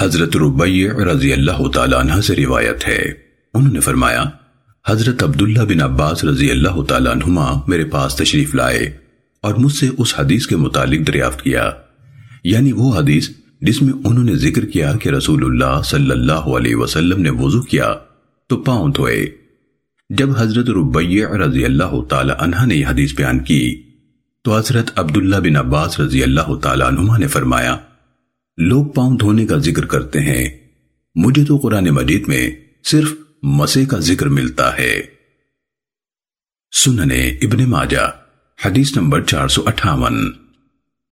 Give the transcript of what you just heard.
حضرت ربیع رضی اللہ تعالیٰ عنہ سے روایت ہے۔ انہوں نے فرمایا، حضرت عبداللہ بن عباس رضی اللہ تعالیٰ عنہما میرے پاس تشریف لائے اور مجھ سے اس حدیث کے متعلق دریافت کیا۔ یعنی وہ حدیث جس میں انہوں نے ذکر کیا کہ رسول اللہ صلی اللہ علیہ وسلم نے وضو کیا تو پاؤں دھوئے۔ جب حضرت ربیع رضی اللہ تعالی عنہ نے یہ حدیث بیان کی تو حضرت عبداللہ بن عباس رضی اللہ تعالی عنہ نے فرمایا لوگ پاؤں دھونے کا ذکر کرتے ہیں۔ مجھے تو قرآن مجید میں صرف مسے کا ذکر ملتا ہے۔ سننے ابن ماجہ، حدیث نمبر چار سو اٹھاون۔